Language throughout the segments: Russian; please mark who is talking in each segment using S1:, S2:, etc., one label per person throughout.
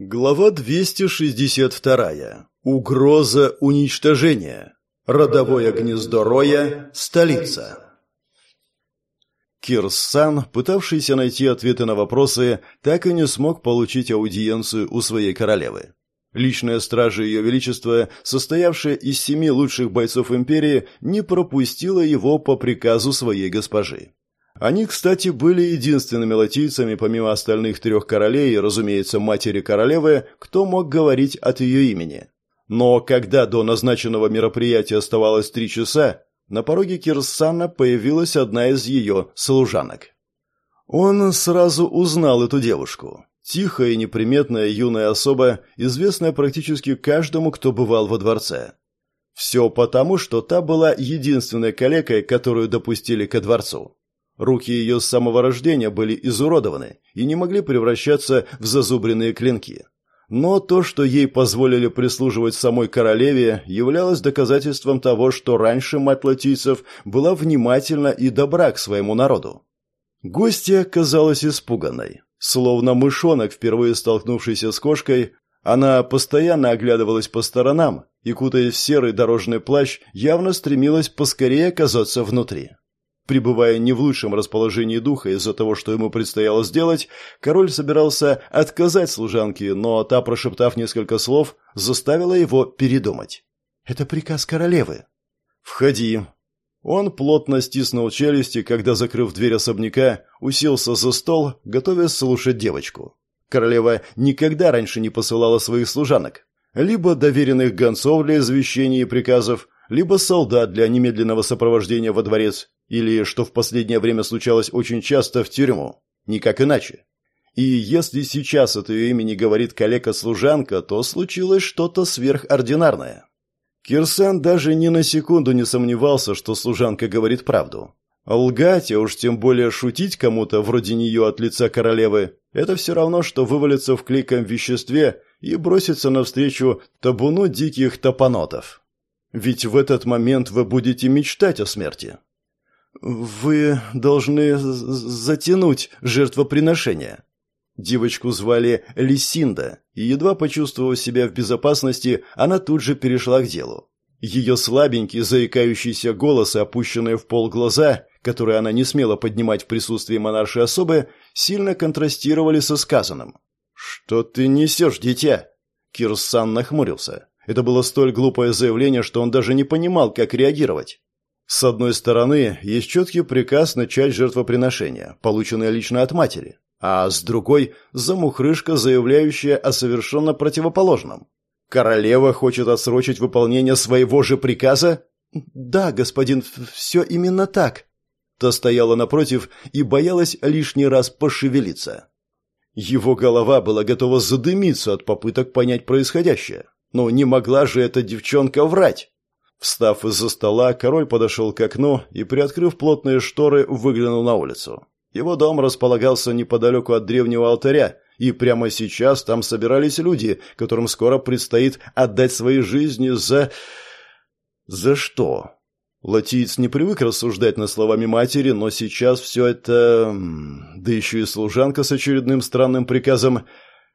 S1: Глава 262. Угроза уничтожения. Родовое гнездо Роя. Столица. Кирсан, пытавшийся найти ответы на вопросы, так и не смог получить аудиенцию у своей королевы. Личная стража Ее Величества, состоявшая из семи лучших бойцов империи, не пропустила его по приказу своей госпожи. Они, кстати, были единственными латийцами, помимо остальных трех королей и, разумеется, матери королевы, кто мог говорить от ее имени. Но когда до назначенного мероприятия оставалось три часа, на пороге Кирсана появилась одна из ее служанок. Он сразу узнал эту девушку. Тихая и неприметная юная особа, известная практически каждому, кто бывал во дворце. Все потому, что та была единственной калекой, которую допустили ко дворцу. Руки ее с самого рождения были изуродованы и не могли превращаться в зазубренные клинки. Но то, что ей позволили прислуживать самой королеве, являлось доказательством того, что раньше мать латийцев была внимательна и добра к своему народу. Гостья казалась испуганной. Словно мышонок, впервые столкнувшийся с кошкой, она постоянно оглядывалась по сторонам и, кутаясь в серый дорожный плащ, явно стремилась поскорее оказаться внутри. Пребывая не в лучшем расположении духа из-за того, что ему предстояло сделать, король собирался отказать служанке, но та, прошептав несколько слов, заставила его передумать. «Это приказ королевы». «Входи». Он плотно стиснул челюсти, когда, закрыв дверь особняка, уселся за стол, готовясь слушать девочку. Королева никогда раньше не посылала своих служанок. Либо доверенных гонцов для извещений и приказов, либо солдат для немедленного сопровождения во дворец, или, что в последнее время случалось очень часто, в тюрьму. Никак иначе. И если сейчас от ее имени говорит коллега-служанка, то случилось что-то сверхординарное. Кирсан даже ни на секунду не сомневался, что служанка говорит правду. Лгать, а уж тем более шутить кому-то вроде нее от лица королевы, это все равно, что вывалиться в клейком веществе и броситься навстречу табуну диких топанотов. Ведь в этот момент вы будете мечтать о смерти. «Вы должны затянуть жертвоприношение». Девочку звали Лисинда, и, едва почувствовав себя в безопасности, она тут же перешла к делу. Ее слабенький, заикающийся голос и опущенные в пол глаза, которые она не смела поднимать в присутствии монаршей особы, сильно контрастировали со сказанным. «Что ты несешь, дитя?» Кирсан нахмурился. Это было столь глупое заявление, что он даже не понимал, как реагировать. С одной стороны, есть четкий приказ начать жертвоприношение, полученное лично от матери, а с другой – замухрышка, заявляющая о совершенно противоположном. Королева хочет отсрочить выполнение своего же приказа? Да, господин, все именно так. Та стояла напротив и боялась лишний раз пошевелиться. Его голова была готова задымиться от попыток понять происходящее. Но не могла же эта девчонка врать. Встав из-за стола, король подошел к окну и, приоткрыв плотные шторы, выглянул на улицу. Его дом располагался неподалеку от древнего алтаря, и прямо сейчас там собирались люди, которым скоро предстоит отдать свои жизни за... За что? Латиец не привык рассуждать над словами матери, но сейчас все это... Да еще и служанка с очередным странным приказом.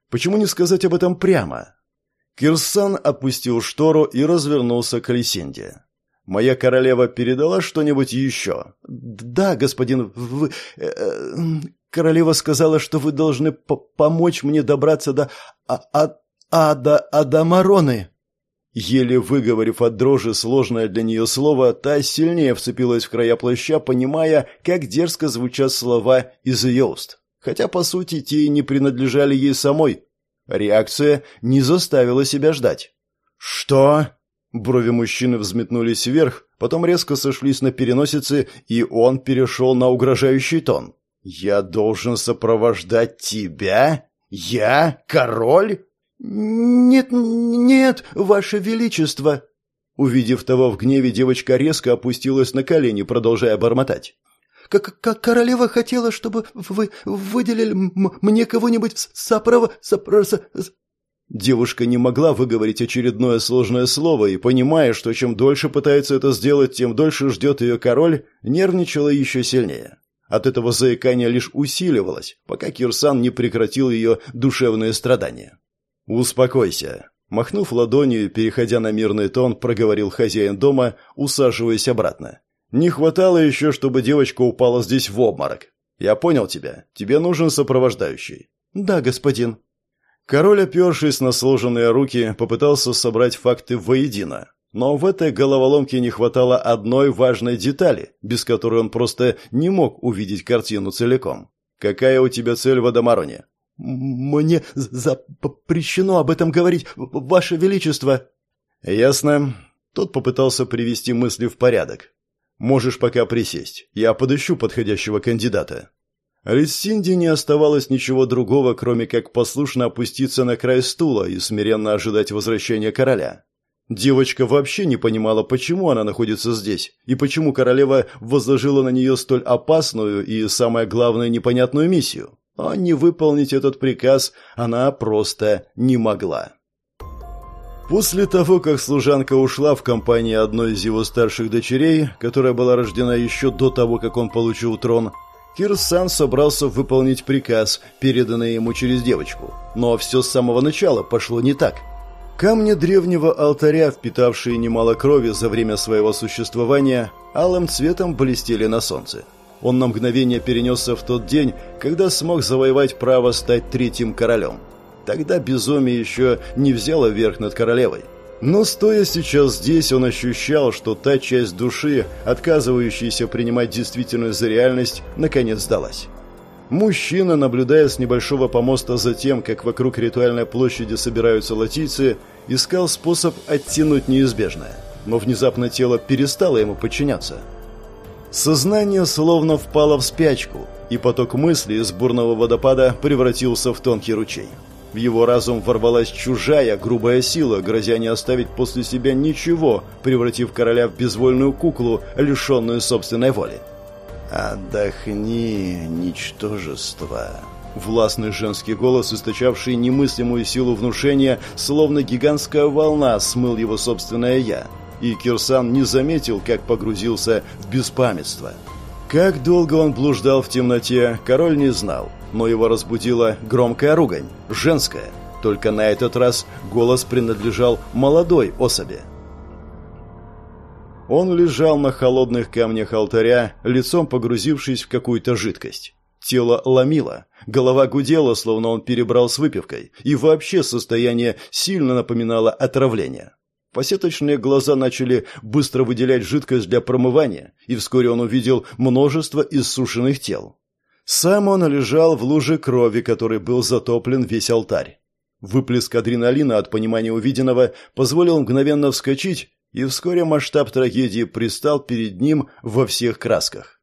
S1: Почему не сказать об этом прямо? Кирсан опустил штору и развернулся к Лисенде. «Моя королева передала что-нибудь еще?» «Да, господин, вы... Э, э, королева сказала, что вы должны помочь мне добраться до... А, а, ада... Адамароны». Еле выговорив от дрожи сложное для нее слово, та сильнее вцепилась в края плаща, понимая, как дерзко звучат слова из ее уст. Хотя, по сути, те и не принадлежали ей самой. Реакция не заставила себя ждать. «Что?» Брови мужчины взметнулись вверх, потом резко сошлись на переносице, и он перешел на угрожающий тон. «Я должен сопровождать тебя? Я? Король?» «Нет, нет, ваше величество!» Увидев того в гневе, девочка резко опустилась на колени, продолжая бормотать как, как королева хотела, чтобы вы выделили мне кого-нибудь сопрово... сопрово... Девушка не могла выговорить очередное сложное слово и, понимая, что чем дольше пытается это сделать, тем дольше ждет ее король, нервничала еще сильнее. От этого заикания лишь усиливалось, пока Кирсан не прекратил ее душевные страдания. «Успокойся». Махнув ладонью, переходя на мирный тон, проговорил хозяин дома, усаживаясь обратно. «Не хватало еще, чтобы девочка упала здесь в обморок. Я понял тебя. Тебе нужен сопровождающий».
S2: «Да, господин».
S1: Король, опершись на сложенные руки, попытался собрать факты воедино. Но в этой головоломке не хватало одной важной детали, без которой он просто не мог увидеть картину целиком. «Какая у тебя цель в Адамароне?»
S2: «Мне запрещено об этом говорить, Ваше Величество!»
S1: «Ясно». Тот попытался привести мысли в порядок. «Можешь пока присесть. Я подыщу подходящего кандидата». Лиссинди не оставалось ничего другого, кроме как послушно опуститься на край стула и смиренно ожидать возвращения короля. Девочка вообще не понимала, почему она находится здесь, и почему королева возложила на нее столь опасную и, самое главное, непонятную миссию. А не выполнить этот приказ она просто не могла. После того, как служанка ушла в компании одной из его старших дочерей, которая была рождена еще до того, как он получил трон, Кирсан собрался выполнить приказ, переданный ему через девочку. Но все с самого начала пошло не так. Камни древнего алтаря, впитавшие немало крови за время своего существования, алым цветом блестели на солнце. Он на мгновение перенесся в тот день, когда смог завоевать право стать третьим королем. Тогда безумие еще не взяло верх над королевой. Но стоя сейчас здесь, он ощущал, что та часть души, отказывающаяся принимать действительность за реальность, наконец сдалась. Мужчина, наблюдая с небольшого помоста за тем, как вокруг ритуальной площади собираются латийцы, искал способ оттянуть неизбежное. Но внезапно тело перестало ему подчиняться. Сознание словно впало в спячку, и поток мыслей из бурного водопада превратился в тонкий ручей. В его разум ворвалась чужая, грубая сила, грозя не оставить после себя ничего, превратив короля в безвольную куклу, лишенную собственной воли. «Отдохни, ничтожество!» Властный женский голос, источавший немыслимую силу внушения, словно гигантская волна, смыл его собственное «я». И Кирсан не заметил, как погрузился в беспамятство. Как долго он блуждал в темноте, король не знал но его разбудила громкая ругань, женская. Только на этот раз голос принадлежал молодой особи. Он лежал на холодных камнях алтаря, лицом погрузившись в какую-то жидкость. Тело ломило, голова гудела, словно он перебрал с выпивкой, и вообще состояние сильно напоминало отравление. Посеточные глаза начали быстро выделять жидкость для промывания, и вскоре он увидел множество иссушенных тел. Сам он лежал в луже крови, которой был затоплен весь алтарь. Выплеск адреналина от понимания увиденного позволил мгновенно вскочить, и вскоре масштаб трагедии пристал перед ним во всех красках.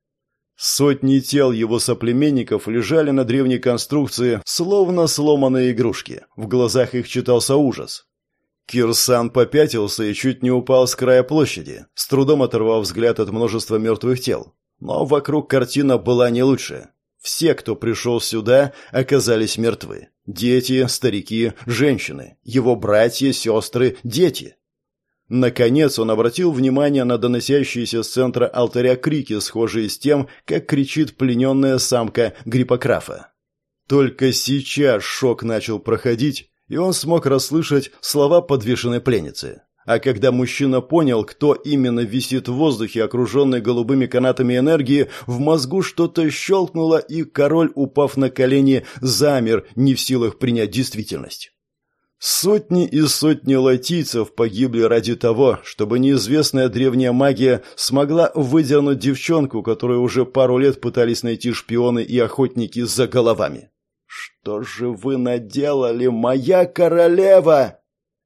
S1: Сотни тел его соплеменников лежали на древней конструкции, словно сломанные игрушки. В глазах их читался ужас. Кирсан попятился и чуть не упал с края площади, с трудом оторвав взгляд от множества мертвых тел. Но вокруг картина была не лучше. Все, кто пришел сюда, оказались мертвы. Дети, старики, женщины, его братья, сестры, дети. Наконец он обратил внимание на доносящиеся с центра алтаря крики, схожие с тем, как кричит плененная самка гриппокрафа. Только сейчас шок начал проходить, и он смог расслышать слова подвешенной пленницы. А когда мужчина понял, кто именно висит в воздухе, окруженный голубыми канатами энергии, в мозгу что-то щелкнуло, и король, упав на колени, замер, не в силах принять действительность. Сотни и сотни латийцев погибли ради того, чтобы неизвестная древняя магия смогла выдернуть девчонку, которую уже пару лет пытались найти шпионы и охотники за головами. «Что же вы наделали, моя королева?»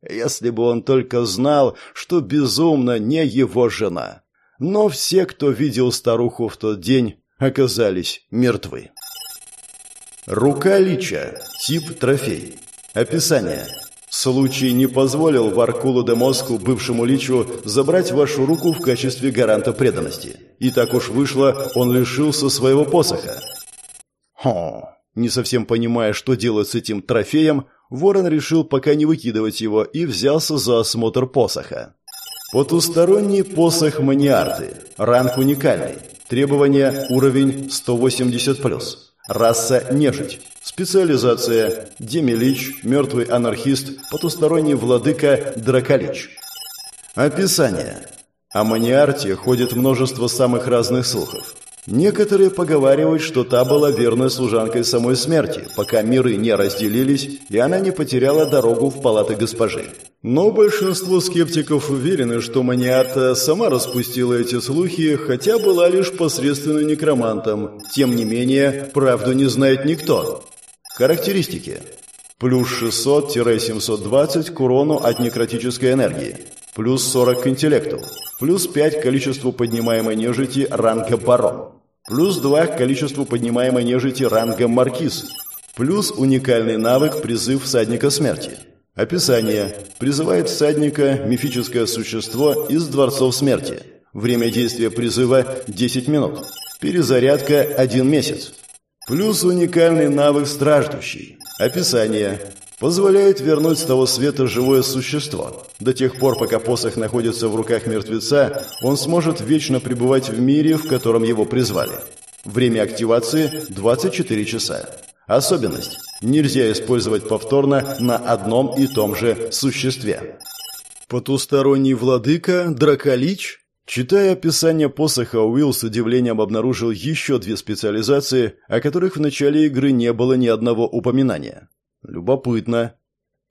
S1: Если бы он только знал, что безумно не его жена. Но все, кто видел старуху в тот день, оказались мертвы. Рука лича. Тип трофей. Описание. Случай не позволил Варкулу де Моску, бывшему личу, забрать вашу руку в качестве гаранта преданности. И так уж вышло, он лишился своего посоха. Хо. Не совсем понимая, что делать с этим трофеем, Ворон решил пока не выкидывать его и взялся за осмотр посоха. Потусторонний посох маниарты. Ранг уникальный. Требования уровень 180+. Раса нежить. Специализация. Демилич, мертвый анархист, потусторонний владыка Драколич. Описание. О Маниарте ходит множество самых разных слухов. Некоторые поговаривают, что та была верной служанкой самой смерти, пока миры не разделились, и она не потеряла дорогу в палаты госпожи. Но большинство скептиков уверены, что Маниарта сама распустила эти слухи, хотя была лишь посредственным некромантом. Тем не менее, правду не знает никто. Характеристики. Плюс 600-720 к урону от некротической энергии. Плюс 40 к интеллекту. Плюс 5 к количеству поднимаемой нежити ранга барон. Плюс 2 к количеству поднимаемой нежити ранга маркиз. Плюс уникальный навык призыв всадника смерти. Описание. Призывает всадника мифическое существо из дворцов смерти. Время действия призыва 10 минут. Перезарядка 1 месяц. Плюс уникальный навык страждущий. Описание. Позволяет вернуть с того света живое существо. До тех пор, пока посох находится в руках мертвеца, он сможет вечно пребывать в мире, в котором его призвали. Время активации 24 часа. Особенность. Нельзя использовать повторно на одном и том же существе. Потусторонний владыка, драколич? Читая описание посоха, Уилл с удивлением обнаружил еще две специализации, о которых в начале игры не было ни одного упоминания. Любопытно.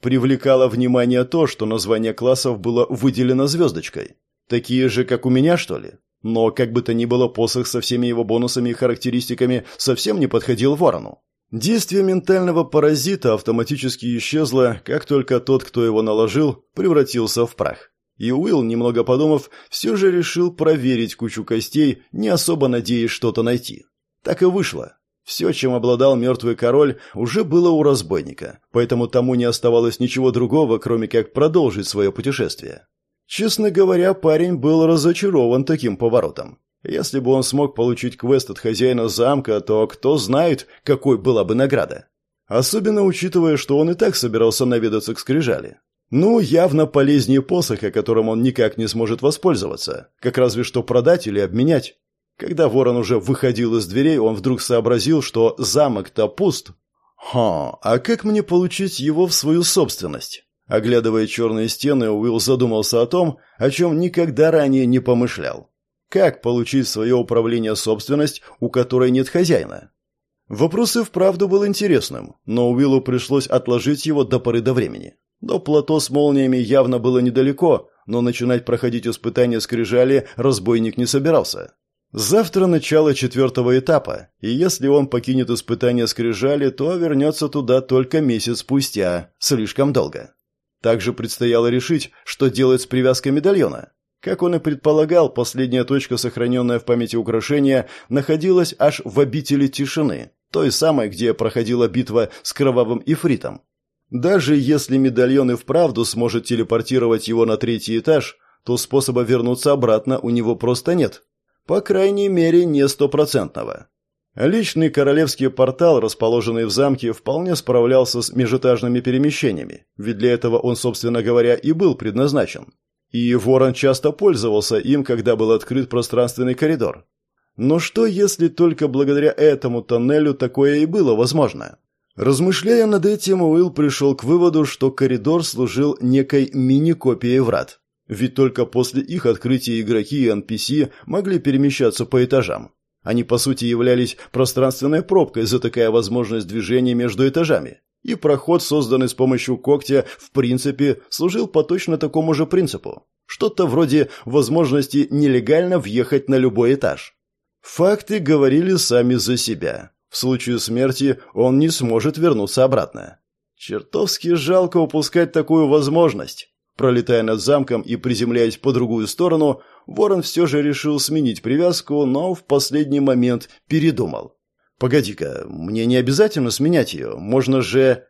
S1: Привлекало внимание то, что название классов было выделено звездочкой. Такие же, как у меня, что ли? Но, как бы то ни было, посох со всеми его бонусами и характеристиками совсем не подходил ворону. Действие ментального паразита автоматически исчезло, как только тот, кто его наложил, превратился в прах. И Уилл, немного подумав, все же решил проверить кучу костей, не особо надеясь что-то найти. Так и вышло. Все, чем обладал мертвый король, уже было у разбойника, поэтому тому не оставалось ничего другого, кроме как продолжить свое путешествие. Честно говоря, парень был разочарован таким поворотом. Если бы он смог получить квест от хозяина замка, то кто знает, какой была бы награда. Особенно учитывая, что он и так собирался наведаться к скрижали. Ну, явно полезнее посоха, которым он никак не сможет воспользоваться, как разве что продать или обменять. Когда ворон уже выходил из дверей, он вдруг сообразил, что замок-то пуст. Ха, а как мне получить его в свою собственность? Оглядывая черные стены, Уилл задумался о том, о чем никогда ранее не помышлял. Как получить свое управление собственность, у которой нет хозяина? Вопрос и вправду был интересным, но Уиллу пришлось отложить его до поры до времени. До плато с молниями явно было недалеко, но начинать проходить испытания скрижали разбойник не собирался. Завтра начало четвертого этапа, и если он покинет испытание скрижали, то вернется туда только месяц спустя, слишком долго. Также предстояло решить, что делать с привязкой медальона. Как он и предполагал, последняя точка, сохраненная в памяти украшения, находилась аж в обители тишины, той самой, где проходила битва с кровавым ифритом. Даже если медальон и вправду сможет телепортировать его на третий этаж, то способа вернуться обратно у него просто нет. По крайней мере, не стопроцентного. Личный королевский портал, расположенный в замке, вполне справлялся с межэтажными перемещениями, ведь для этого он, собственно говоря, и был предназначен. И Ворон часто пользовался им, когда был открыт пространственный коридор. Но что, если только благодаря этому тоннелю такое и было возможно? Размышляя над этим, Уилл пришел к выводу, что коридор служил некой мини-копией врат. Ведь только после их открытия игроки и NPC могли перемещаться по этажам. Они, по сути, являлись пространственной пробкой, затыкая возможность движения между этажами. И проход, созданный с помощью когтя, в принципе, служил по точно такому же принципу. Что-то вроде возможности нелегально въехать на любой этаж. Факты говорили сами за себя. В случае смерти он не сможет вернуться обратно. Чертовски жалко упускать такую возможность. Пролетая над замком и приземляясь по другую сторону, Ворон все же решил сменить привязку, но в последний момент передумал. «Погоди-ка, мне не обязательно сменять ее, можно же...»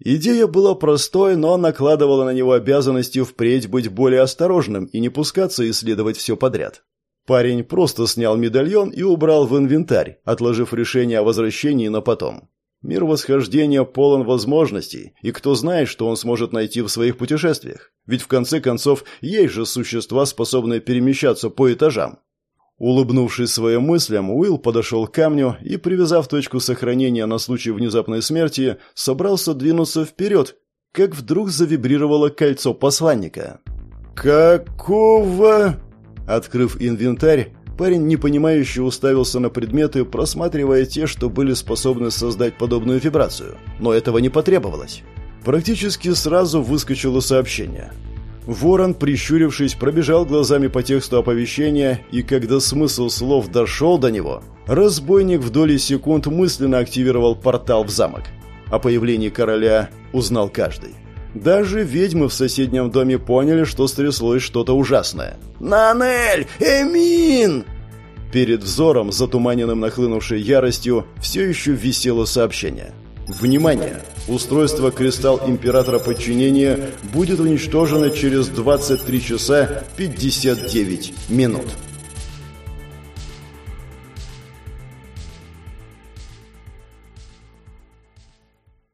S1: Идея была простой, но накладывала на него обязанности впредь быть более осторожным и не пускаться исследовать все подряд. Парень просто снял медальон и убрал в инвентарь, отложив решение о возвращении на потом. Мир восхождения полон возможностей, и кто знает, что он сможет найти в своих путешествиях. Ведь в конце концов есть же существа, способные перемещаться по этажам. Улыбнувшись своим мыслям, Уилл подошел к камню и, привязав точку сохранения на случай внезапной смерти, собрался двинуться вперед, как вдруг завибрировало кольцо посланника. «Какого?» Открыв инвентарь, парень непонимающе уставился на предметы, просматривая те, что были способны создать подобную вибрацию. Но этого не потребовалось. Практически сразу выскочило сообщение. Ворон, прищурившись, пробежал глазами по тексту оповещения, и когда смысл слов дошел до него, разбойник в доли секунд мысленно активировал портал в замок. О появлении короля узнал каждый. Даже ведьмы в соседнем доме поняли, что стряслось что-то ужасное. «Нанель! Эмин!» Перед взором, затуманенным нахлынувшей яростью, все еще висело сообщение. «Внимание! Устройство «Кристалл Императора Подчинения» будет уничтожено через 23 часа 59 минут».